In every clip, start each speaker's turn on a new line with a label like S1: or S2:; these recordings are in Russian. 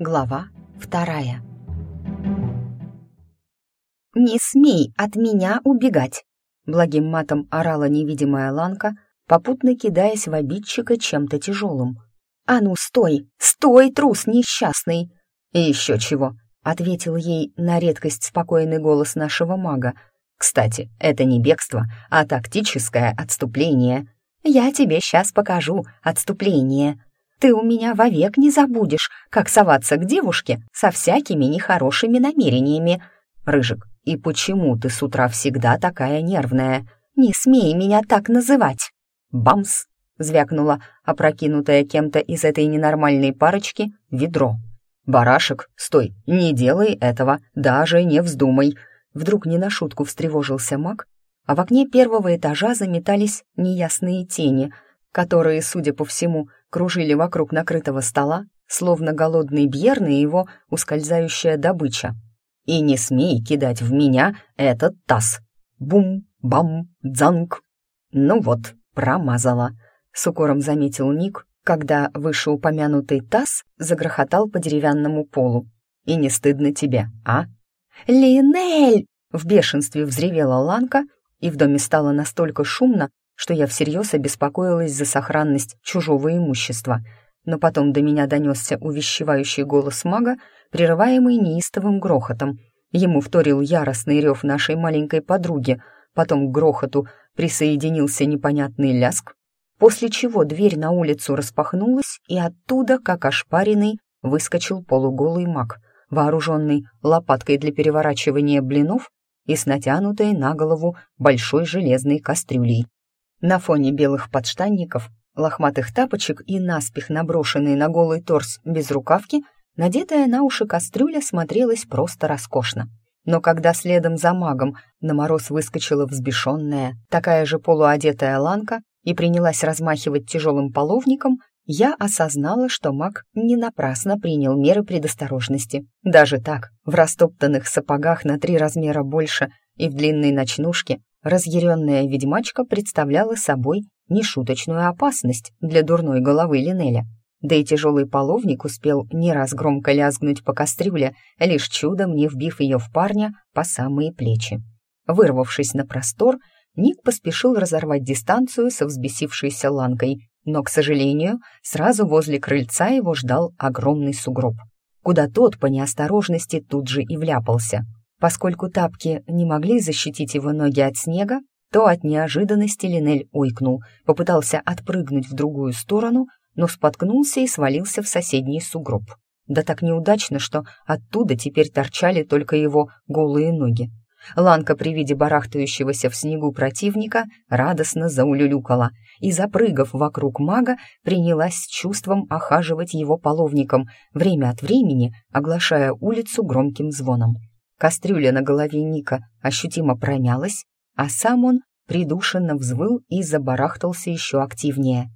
S1: Глава вторая. «Не смей от меня убегать!» Благим матом орала невидимая Ланка, попутно кидаясь в обидчика чем-то тяжелым. «А ну, стой! Стой, трус несчастный!» «И еще чего!» — ответил ей на редкость спокойный голос нашего мага. «Кстати, это не бегство, а тактическое отступление. Я тебе сейчас покажу отступление!» Ты у меня вовек не забудешь, как соваться к девушке со всякими нехорошими намерениями. Рыжик, и почему ты с утра всегда такая нервная? Не смей меня так называть. Бамс! Звякнула опрокинутая кем-то из этой ненормальной парочки ведро. «Барашек, стой, не делай этого, даже не вздумай!» Вдруг не на шутку встревожился маг, а в окне первого этажа заметались неясные тени, которые, судя по всему, кружили вокруг накрытого стола, словно голодный бьерн и его ускользающая добыча. «И не смей кидать в меня этот таз!» Бум, бам, дзанг. «Ну вот, промазала», — с укором заметил Ник, когда вышеупомянутый таз загрохотал по деревянному полу. «И не стыдно тебе, а?» «Линель!» — в бешенстве взревела Ланка, и в доме стало настолько шумно, что я всерьез обеспокоилась за сохранность чужого имущества. Но потом до меня донесся увещевающий голос мага, прерываемый неистовым грохотом. Ему вторил яростный рев нашей маленькой подруги, потом к грохоту присоединился непонятный ляск, после чего дверь на улицу распахнулась, и оттуда, как ошпаренный, выскочил полуголый маг, вооруженный лопаткой для переворачивания блинов и с натянутой на голову большой железной кастрюлей. На фоне белых подштанников, лохматых тапочек и наспех наброшенной на голый торс без рукавки, надетая на уши кастрюля смотрелась просто роскошно. Но когда следом за магом на мороз выскочила взбешенная, такая же полуодетая ланка и принялась размахивать тяжелым половником, я осознала, что маг не напрасно принял меры предосторожности. Даже так, в растоптанных сапогах на три размера больше и в длинной ночнушке разъяренная ведьмачка представляла собой нешуточную опасность для дурной головы Линеля. Да и тяжелый половник успел не раз громко лязгнуть по кастрюле, лишь чудом не вбив ее в парня по самые плечи. Вырвавшись на простор, Ник поспешил разорвать дистанцию со взбесившейся ланкой, но, к сожалению, сразу возле крыльца его ждал огромный сугроб, куда тот по неосторожности тут же и вляпался — Поскольку тапки не могли защитить его ноги от снега, то от неожиданности Линель ойкнул, попытался отпрыгнуть в другую сторону, но споткнулся и свалился в соседний сугроб. Да так неудачно, что оттуда теперь торчали только его голые ноги. Ланка при виде барахтающегося в снегу противника радостно заулюлюкала и, запрыгав вокруг мага, принялась с чувством охаживать его половником, время от времени оглашая улицу громким звоном. Кастрюля на голове Ника ощутимо промялась, а сам он придушенно взвыл и забарахтался еще активнее.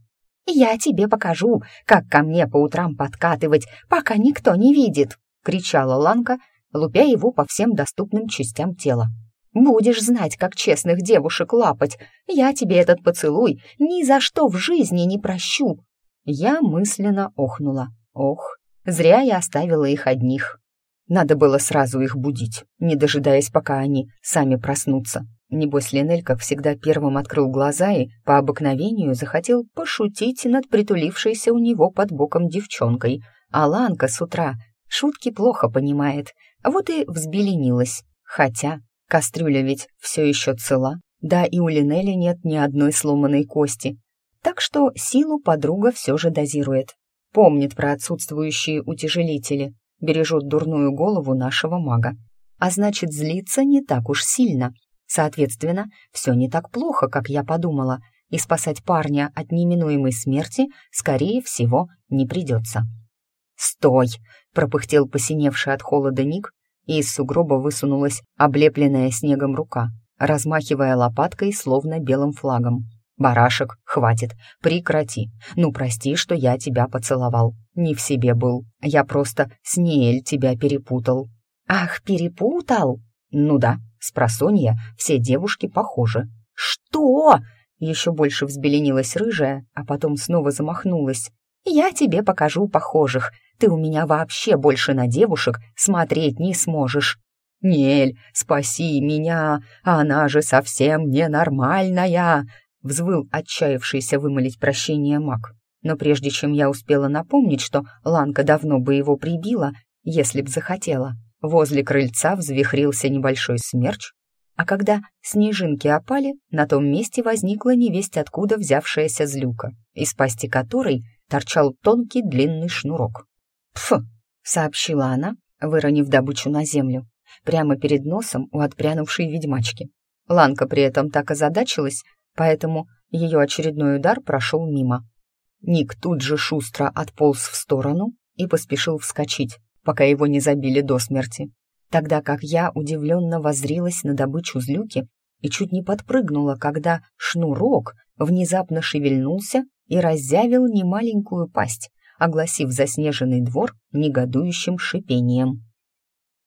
S1: «Я тебе покажу, как ко мне по утрам подкатывать, пока никто не видит!» — кричала Ланка, лупя его по всем доступным частям тела. «Будешь знать, как честных девушек лапать. Я тебе этот поцелуй ни за что в жизни не прощу!» Я мысленно охнула. «Ох, зря я оставила их одних!» Надо было сразу их будить, не дожидаясь, пока они сами проснутся. Небось, Линель, как всегда, первым открыл глаза и, по обыкновению, захотел пошутить над притулившейся у него под боком девчонкой. А Ланка с утра шутки плохо понимает, вот и взбеленилась. Хотя кастрюля ведь все еще цела, да и у Линеля нет ни одной сломанной кости. Так что силу подруга все же дозирует. Помнит про отсутствующие утяжелители, бережет дурную голову нашего мага. А значит, злиться не так уж сильно. Соответственно, все не так плохо, как я подумала, и спасать парня от неминуемой смерти, скорее всего, не придется. «Стой!» — пропыхтел посиневший от холода Ник, и из сугроба высунулась облепленная снегом рука, размахивая лопаткой, словно белым флагом. «Барашек, хватит, прекрати. Ну, прости, что я тебя поцеловал. Не в себе был. Я просто с Ниэль тебя перепутал». «Ах, перепутал?» «Ну да, с просонья все девушки похожи». «Что?» Еще больше взбеленилась рыжая, а потом снова замахнулась. Я тебе покажу похожих. Ты у меня вообще больше на девушек смотреть не сможешь». «Нель, спаси меня, она же совсем ненормальная!» Взвыл отчаявшийся вымолить прощение маг. Но прежде чем я успела напомнить, что Ланка давно бы его прибила, если б захотела, возле крыльца взвихрился небольшой смерч, а когда снежинки опали, на том месте возникла невесть откуда взявшаяся злюка, из пасти которой торчал тонкий длинный шнурок. «Пф!» — сообщила она, выронив добычу на землю прямо перед носом у отпрянувшей ведьмачки. Ланка при этом так озадачилась, поэтому ее очередной удар прошел мимо. Ник тут же шустро отполз в сторону и поспешил вскочить, пока его не забили до смерти. Тогда как я удивленно воззрилась на добычу злюки и чуть не подпрыгнула, когда шнурок внезапно шевельнулся и разъявил немаленькую пасть, огласив заснеженный двор негодующим шипением.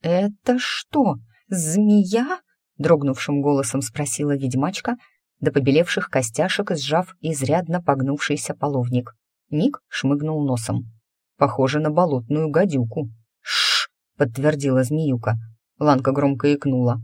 S1: «Это что, змея?» — дрогнувшим голосом спросила ведьмачка, до побелевших костяшек сжав изрядно погнувшийся половник. Ник шмыгнул носом. «Похоже на болотную гадюку». «Шш!» — подтвердила змеюка. Ланка громко икнула.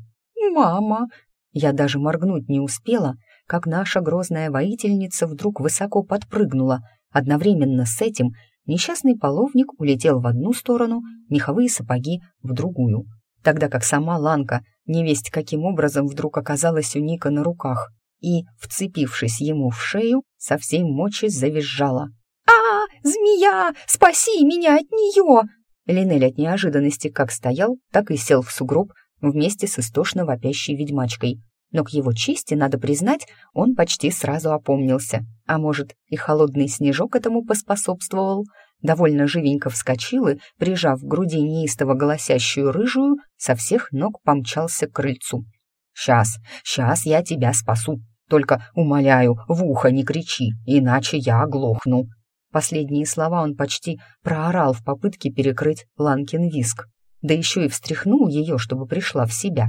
S1: «Мама!» Я даже моргнуть не успела, как наша грозная воительница вдруг высоко подпрыгнула. Одновременно с этим Несчастный половник улетел в одну сторону, меховые сапоги — в другую, тогда как сама Ланка, невесть каким образом вдруг оказалась у Ника на руках и, вцепившись ему в шею, со всей мочи завизжала. «А, змея! Спаси меня от нее!» Линель от неожиданности как стоял, так и сел в сугроб вместе с истошно вопящей ведьмачкой. Но к его чести, надо признать, он почти сразу опомнился. А может, и холодный снежок этому поспособствовал. Довольно живенько вскочил и, прижав к груди неистово голосящую рыжую, со всех ног помчался к крыльцу. «Сейчас, сейчас я тебя спасу. Только, умоляю, в ухо не кричи, иначе я оглохну». Последние слова он почти проорал в попытке перекрыть Ланкин виск. Да еще и встряхнул ее, чтобы пришла в себя.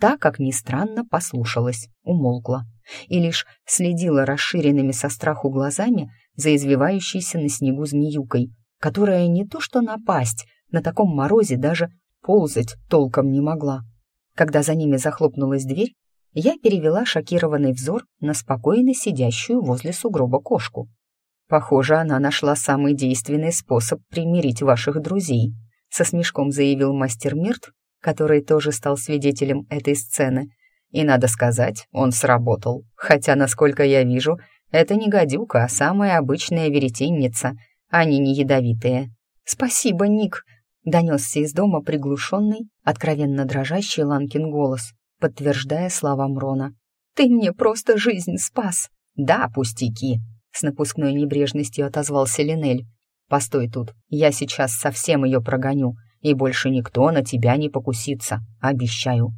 S1: Та, как ни странно, послушалась, умолкла и лишь следила расширенными со страху глазами за извивающейся на снегу змеюкой, которая не то что напасть, на таком морозе даже ползать толком не могла. Когда за ними захлопнулась дверь, я перевела шокированный взор на спокойно сидящую возле сугроба кошку. «Похоже, она нашла самый действенный способ примирить ваших друзей», со смешком заявил мастер Мирт, который тоже стал свидетелем этой сцены. И, надо сказать, он сработал. Хотя, насколько я вижу, это не гадюка, а самая обычная веретенница. Они не ядовитые. «Спасибо, Ник!» — донесся из дома приглушенный, откровенно дрожащий Ланкин голос, подтверждая слова Мрона. «Ты мне просто жизнь спас!» «Да, пустяки!» — с напускной небрежностью отозвался Линель. «Постой тут, я сейчас совсем ее прогоню, и больше никто на тебя не покусится, обещаю».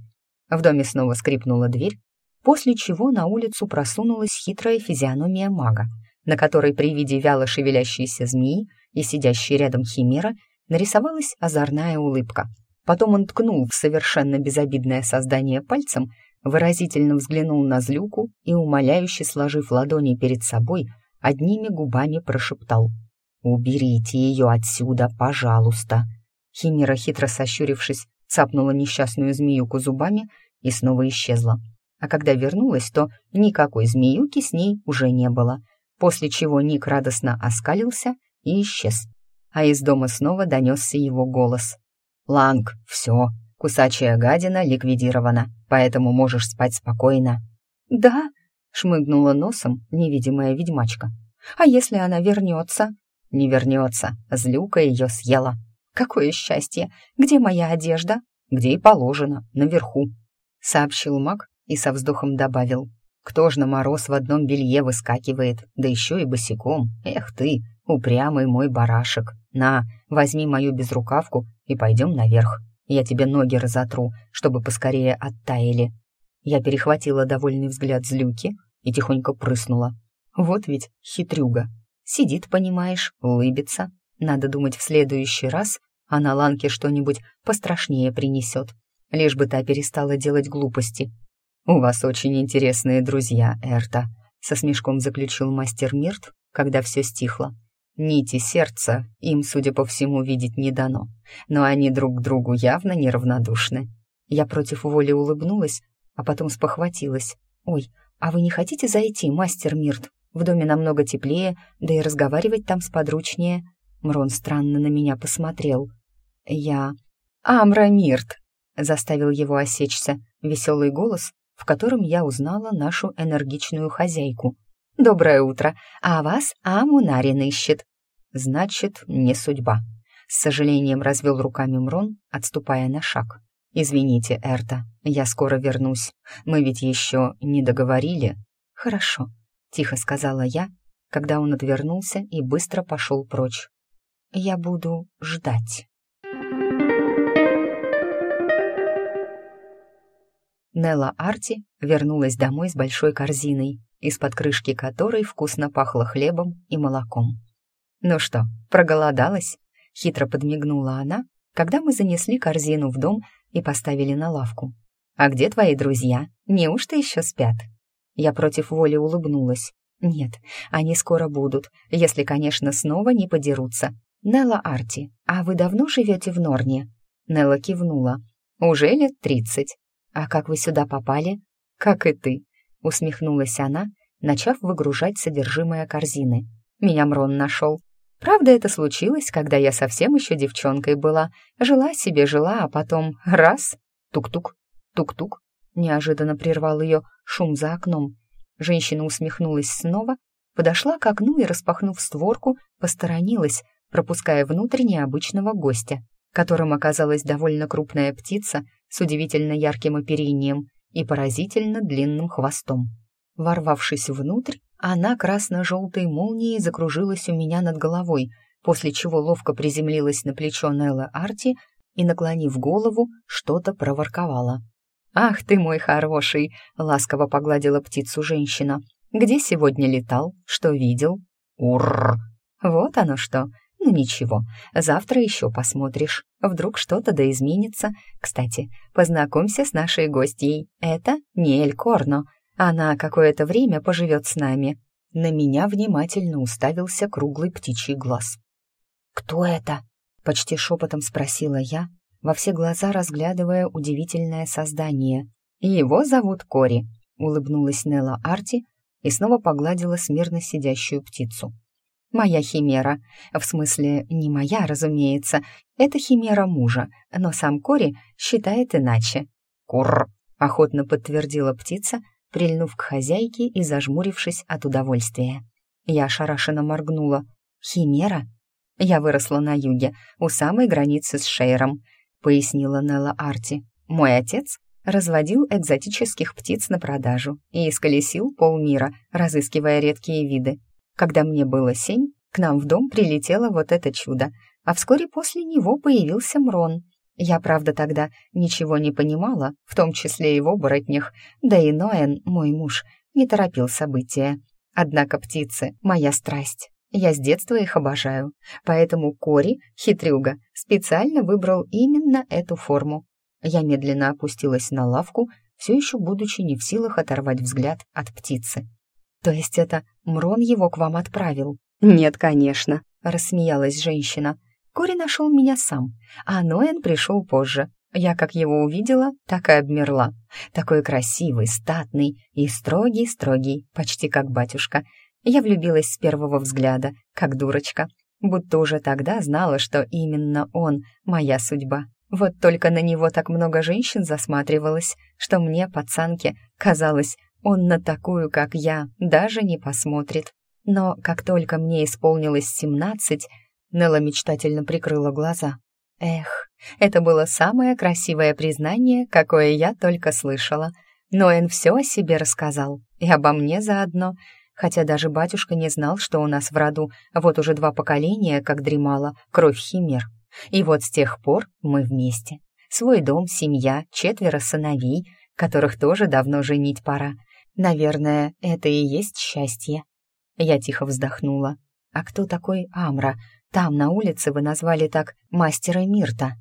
S1: В доме снова скрипнула дверь, после чего на улицу просунулась хитрая физиономия мага, на которой при виде вяло шевелящейся змеи и сидящей рядом химера нарисовалась озорная улыбка. Потом он ткнул в совершенно безобидное создание пальцем, выразительно взглянул на злюку и, умоляюще сложив ладони перед собой, одними губами прошептал «Уберите ее отсюда, пожалуйста!» Химера, хитро сощурившись, цапнула несчастную змеюку зубами и снова исчезла. А когда вернулась, то никакой змеюки с ней уже не было, после чего Ник радостно оскалился и исчез. А из дома снова донесся его голос. «Ланг, все, кусачая гадина ликвидирована, поэтому можешь спать спокойно». «Да», — шмыгнула носом невидимая ведьмачка. «А если она вернется?» «Не вернется, злюка ее съела», «Какое счастье! Где моя одежда?» «Где и положено, наверху», — сообщил маг и со вздохом добавил. «Кто ж на мороз в одном белье выскакивает, да еще и босиком? Эх ты, упрямый мой барашек! На, возьми мою безрукавку и пойдем наверх. Я тебе ноги разотру, чтобы поскорее оттаяли». Я перехватила довольный взгляд злюки и тихонько прыснула. Вот ведь хитрюга. Сидит, понимаешь, улыбится, надо думать, в следующий раз она Ланке что-нибудь пострашнее принесет, лишь бы та перестала делать глупости. «У вас очень интересные друзья, Эрта», — со смешком заключил мастер Мирт, когда все стихло.
S2: Нити сердца им, судя по всему, видеть не дано, но они друг к другу явно неравнодушны. Я против воли улыбнулась, а потом спохватилась. «Ой, а вы не хотите зайти, мастер Мирт? В доме намного теплее, да и разговаривать там сподручнее». Мрон странно на меня посмотрел. Я... «Амра Мирт!» — заставил его осечься веселый голос, в котором я узнала нашу энергичную хозяйку. «Доброе утро! А вас Амунарин ищет!» «Значит, не судьба!» С сожалением развел руками Мрон, отступая на шаг. «Извините, Эрта, я скоро вернусь. Мы ведь еще не договорили». «Хорошо», — тихо сказала я, когда он отвернулся и быстро пошел прочь. «Я буду ждать». Нелла Арти вернулась домой с большой корзиной, из-под крышки которой вкусно пахло хлебом и молоком. «Ну что, проголодалась?» — хитро подмигнула она, когда мы занесли корзину в дом и поставили на лавку. «А где твои друзья? Неужто еще спят?» Я против воли улыбнулась. «Нет, они скоро будут, если, конечно, снова не подерутся. Нелла Арти, а вы давно живете в Норне?» Нелла кивнула. «Уже лет тридцать. А как вы сюда попали?» «Как и ты», — усмехнулась она, начав выгружать содержимое корзины. «Меня Мрон нашел. Правда, это случилось, когда я совсем еще девчонкой была. Жила себе, жила, а потом раз — тук-тук, тук-тук. Неожиданно прервал ее шум за окном. Женщина усмехнулась снова, подошла к окну и, распахнув створку, посторонилась, пропуская внутрь необычного гостя, которым оказалась довольно крупная птица с удивительно ярким оперением и поразительно длинным хвостом. Ворвавшись внутрь, она красно-желтой молнией закружилась у меня над головой, после чего ловко приземлилась на плечо Нелла Арти и, наклонив голову, что-то проворковала. «Ах ты мой хороший!» — ласково погладила птицу женщина. «Где сегодня летал? Что видел?» «Уррр!» «Вот оно что! Ну ничего, завтра еще посмотришь. Вдруг что-то да изменится. Кстати, познакомься с нашей гостьей. Это Ниэль Корно, она какое-то время поживет с нами». На меня внимательно уставился круглый птичий глаз. «Кто это?» — почти шепотом спросила я, во все глаза разглядывая удивительное создание. «Его зовут Кори», — улыбнулась Нелла Арти и снова погладила смирно сидящую птицу. «Моя химера. В смысле, не моя, разумеется. Это химера мужа, но сам Кори считает иначе». «Курр!» — охотно подтвердила птица прильнув к хозяйке и зажмурившись от удовольствия. Я ошарашенно моргнула. «Химера?» «Я выросла на юге, у самой границы с Шейром», — пояснила Нелла Арти. «Мой отец разводил экзотических птиц на продажу и исколесил полмира, разыскивая редкие виды. Когда мне было семь, к нам в дом прилетело вот это чудо, а вскоре после него появился Мрон. Я, правда, тогда ничего не понимала, в том числе и в оборотнях, да и Ноэн, мой муж, не торопил события. Однако птицы — моя страсть. Я с детства их обожаю, поэтому Кори, хитрюга, специально выбрал именно эту форму. Я медленно опустилась на лавку, все еще будучи не в силах оторвать взгляд от птицы. «То есть это Мрон его к вам отправил?» «Нет, конечно», — рассмеялась женщина. Кори нашел меня сам, а Ноэн пришел позже. Я как его увидела, так и обмерла. Такой красивый, статный и строгий-строгий, почти как батюшка. Я влюбилась с первого взгляда, как дурочка, будто уже тогда знала, что именно он — моя судьба. Вот только на него так много женщин засматривалось, что мне, пацанке, казалось, он на такую, как я, даже не посмотрит. Но как только мне исполнилось семнадцать, Нелла мечтательно прикрыла глаза. Эх, это было самое красивое признание, какое я только слышала. Ноэн все о себе рассказал, и обо мне заодно, хотя даже батюшка не знал, что у нас в роду вот уже два поколения, как дремала, кровь химер. И вот с тех пор мы вместе. Свой дом, семья, четверо сыновей, которых тоже давно женить пора. Наверное, это и есть счастье. Я тихо вздохнула. А кто такой Амра? Там, на улице, вы назвали так мастера Мирта.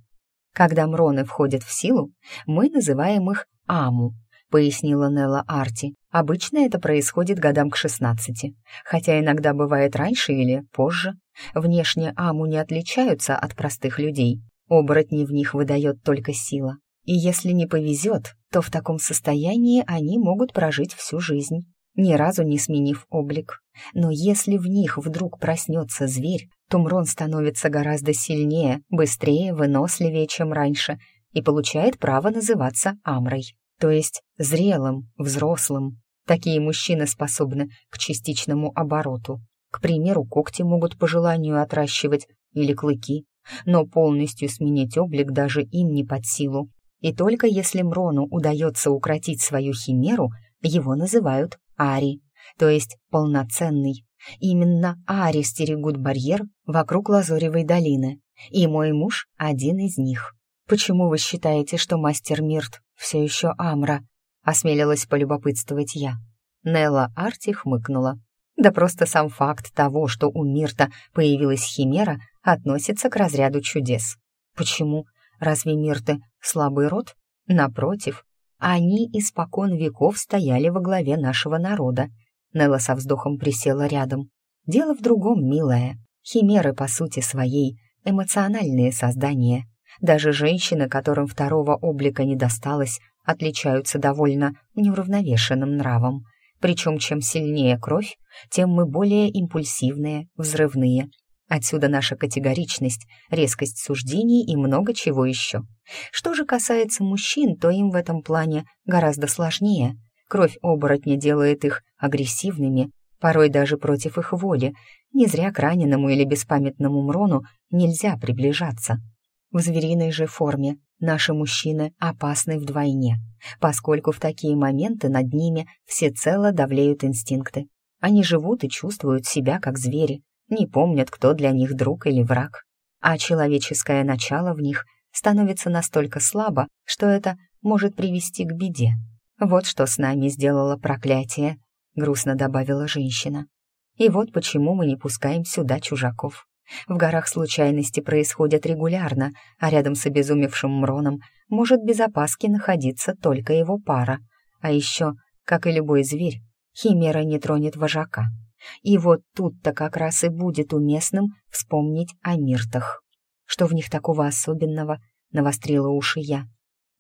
S2: Когда мроны входят в силу, мы называем их Аму, пояснила Нелла Арти. Обычно это происходит годам к шестнадцати, хотя иногда бывает раньше или позже.
S1: Внешне аму не отличаются от простых людей. Оборотни в них выдает только сила. И если не повезет, то в таком состоянии они могут прожить всю жизнь, ни разу не сменив облик. Но если в них вдруг проснется зверь, то Мрон становится гораздо сильнее, быстрее, выносливее, чем раньше, и получает право называться Амрой, то есть зрелым, взрослым. Такие мужчины способны к частичному обороту. К примеру, когти могут по желанию отращивать или клыки, но полностью сменить облик даже им не под силу. И только если Мрону удается укротить свою химеру, его называют Ари, то есть полноценный. Именно Ари стерегут барьер вокруг Лазоревой долины, и мой муж — один из них. «Почему вы считаете, что мастер Мирт все еще Амра?» — осмелилась полюбопытствовать я. Нелла Арти хмыкнула. Да просто сам факт того, что у Мирта появилась химера, относится к разряду чудес. Почему? Разве Мирты слабый род? Напротив, они испокон веков стояли во главе нашего народа. Нелла со вздохом присела рядом. Дело в другом, милая. Химеры, по сути своей, эмоциональные создания. Даже женщины, которым второго облика не досталось, отличаются довольно неуравновешенным нравом. Причем чем сильнее кровь, тем мы более импульсивные, взрывные. Отсюда наша категоричность, резкость суждений и много чего еще. Что же касается мужчин, то им в этом плане гораздо сложнее. Кровь оборотня делает их агрессивными, порой даже против их воли. Не зря к раненому или беспамятному Мрону нельзя приближаться. В звериной же форме наши мужчины опасны вдвойне, поскольку в такие моменты над ними всецело давлеют инстинкты. Они живут и чувствуют себя как звери, не помнят, кто для них друг или враг. А человеческое начало в них становится настолько слабо, что это может привести к беде. Вот что с нами сделало проклятие, грустно добавила женщина. И вот почему мы не пускаем сюда чужаков. В горах случайности происходят регулярно, а рядом с обезумевшим Мроном может без опаски находиться только его пара. А еще, как и любой зверь, Химера не тронет вожака. И вот тут-то как раз и будет уместным вспомнить о миртах. Что в них такого особенного, навострила уши я.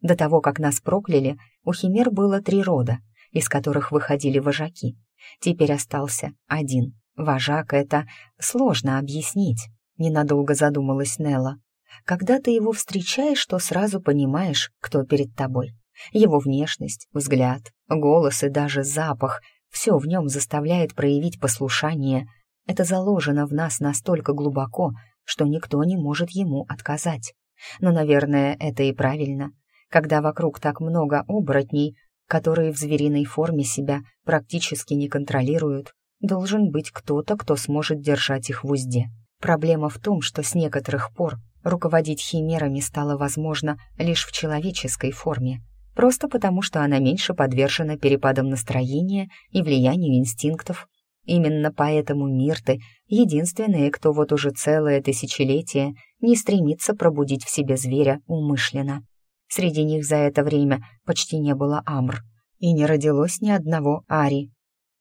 S1: До того, как нас прокляли, у химер было три рода, из которых выходили вожаки. Теперь остался один. Вожак — это сложно объяснить, ненадолго задумалась Нелла. Когда ты его встречаешь, то сразу понимаешь, кто перед тобой. Его внешность, взгляд, голос и даже запах — все в нем заставляет проявить послушание. Это заложено в нас настолько глубоко, что никто не может ему отказать. Но, наверное, это и правильно. Когда вокруг так много оборотней, которые в звериной форме себя практически не контролируют, должен быть кто-то, кто сможет держать их в узде. Проблема в том, что с некоторых пор руководить химерами стало возможно лишь в человеческой форме, просто потому что она меньше подвержена перепадам настроения и влиянию инстинктов. Именно поэтому Мирты — единственные, кто вот уже целое тысячелетие не стремится пробудить в себе зверя умышленно. Среди них за это время почти не было Амр, и не родилось ни одного Ари,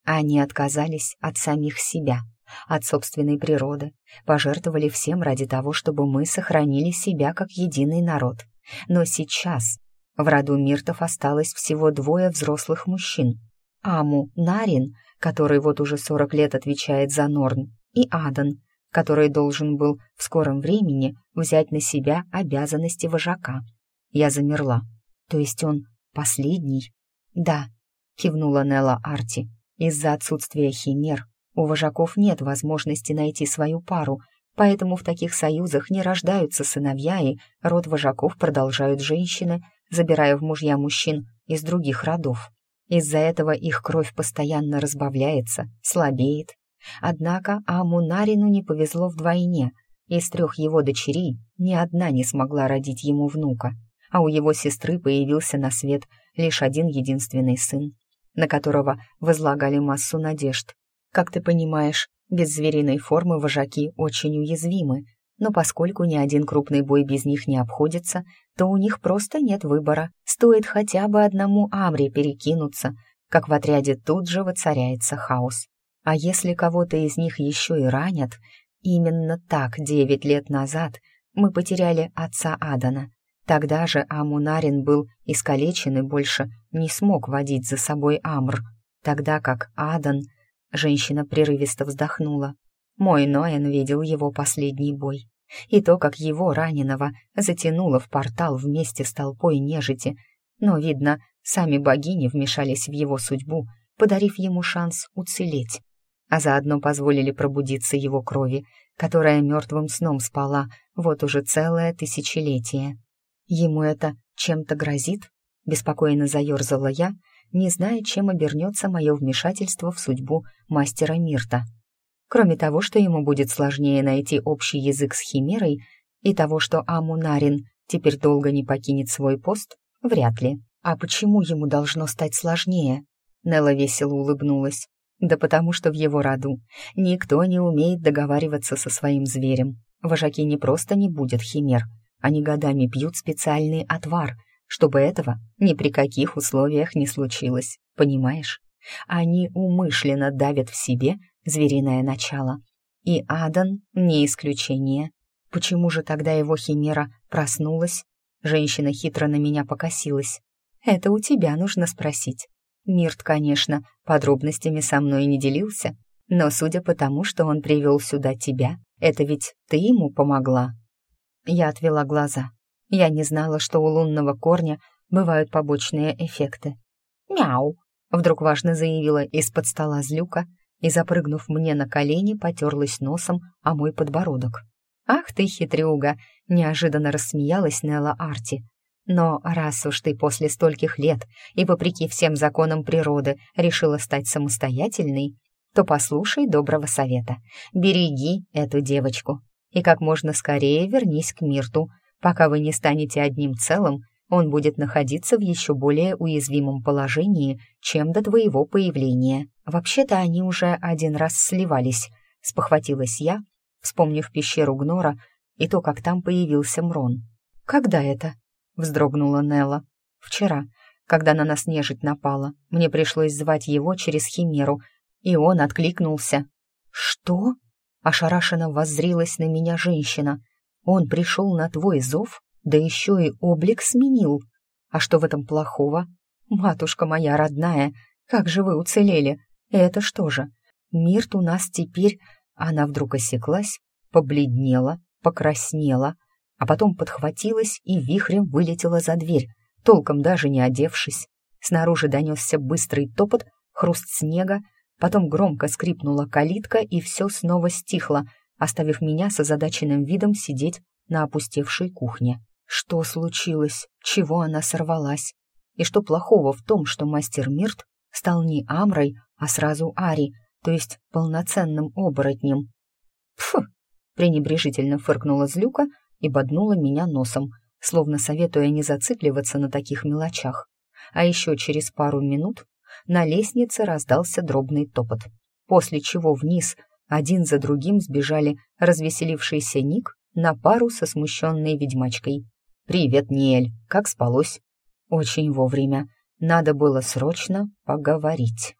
S1: они отказались от самих себя, от собственной природы, пожертвовали всем ради того, чтобы мы сохранили себя как единый народ. Но сейчас в роду Миртов осталось всего двое взрослых мужчин. Аму Нарин, который вот уже сорок лет отвечает за Норн, и Адан, который должен был в скором времени взять на себя обязанности вожака. Я замерла. То есть он последний? Да, кивнула Нелла Арти. Из-за отсутствия химер у вожаков нет возможности найти свою пару, поэтому в таких союзах не рождаются сыновья, и род вожаков продолжают женщины, забирая в мужья мужчин из других родов. Из-за этого их кровь постоянно разбавляется, слабеет. Однако Аму Нарину не повезло вдвойне. Из трех его дочерей ни одна не смогла родить ему внука, а у его сестры появился на свет лишь один единственный сын на которого возлагали массу надежд. Как ты понимаешь, без звериной формы вожаки очень уязвимы, но поскольку ни один крупный бой без них не обходится, то у них просто нет выбора. Стоит хотя бы одному Амре перекинуться, как в отряде тут же воцаряется хаос. А если кого-то из них еще и ранят, Именно так девять лет назад мы потеряли отца Адана. Тогда же Амунарин был искалечен и больше не смог водить за собой Амр, тогда как Адан... Женщина прерывисто вздохнула. Мой Ноэн видел его последний бой. И то, как его, раненого, затянуло в портал вместе с толпой нежити. Но, видно, сами богини вмешались в его судьбу, подарив ему шанс уцелеть. А заодно позволили пробудиться его крови, которая мертвым сном спала вот уже целое тысячелетие. Ему это чем-то грозит? Беспокойно заерзала я, не зная, чем обернется мое вмешательство в судьбу мастера Мирта. Кроме того, что ему будет сложнее найти общий язык с Химерой, и того, что Амунарин теперь долго не покинет свой пост, вряд ли. А почему ему должно стать сложнее? Нелла весело улыбнулась. Да потому что в его роду никто не умеет договариваться со своим зверем. Вожаки не просто не будет химер, они годами пьют специальный отвар, чтобы этого ни при каких условиях не случилось, понимаешь? Они умышленно давят в себе звериное начало. И Адан не исключение. Почему же тогда его химера проснулась? Женщина хитро на меня покосилась. Это у тебя нужно спросить. Мирт, конечно, подробностями со мной не делился, но судя по тому, что он привел сюда тебя, это ведь ты ему помогла. Я отвела глаза. Я не знала, что у лунного корня бывают побочные эффекты. «Мяу!» — вдруг важно заявила из-под стола злюка и, запрыгнув мне на колени, потерлась носом о мой подбородок. «Ах ты, хитрюга!» — неожиданно рассмеялась Нелла Арти. «Но раз уж ты после стольких лет и вопреки всем законам природы решила стать самостоятельной, то послушай доброго совета. Береги эту девочку и как можно скорее вернись к Мирту. Пока вы не станете одним целым, он будет находиться в еще более уязвимом положении, чем до твоего появления. Вообще-то они уже один раз сливались, спохватилась я, вспомнив пещеру Гнора и то, как там появился Мрон. «Когда это?» — вздрогнула Нелла. «Вчера, когда на нас нежить напала. Мне пришлось звать его через Химеру, и он откликнулся. «Что?» — ошарашенно воззрилась на меня женщина. «Он пришел на твой зов, да еще и облик сменил. А что в этом плохого? Матушка моя родная, как же вы уцелели? Это что же? Мирт у нас теперь...» Она вдруг осеклась, побледнела, покраснела, а потом подхватилась и вихрем вылетела за дверь, толком даже не одевшись. Снаружи донесся быстрый топот, хруст снега, Потом громко скрипнула калитка, и все снова стихло, оставив меня с озадаченным видом сидеть на опустевшей кухне. Что случилось? Чего она сорвалась? И что плохого в том, что мастер Мирт стал не Амрой, а сразу Ари, то есть полноценным оборотнем? Фу! пренебрежительно фыркнула злюка и боднула меня носом, словно советуя не зацикливаться на таких мелочах. А еще через пару минут на лестнице раздался дробный топот, после чего вниз один за другим сбежали развеселившийся Ник на пару со смущенной ведьмачкой. «Привет, Ниэль, как спалось?» «Очень вовремя. Надо было срочно поговорить».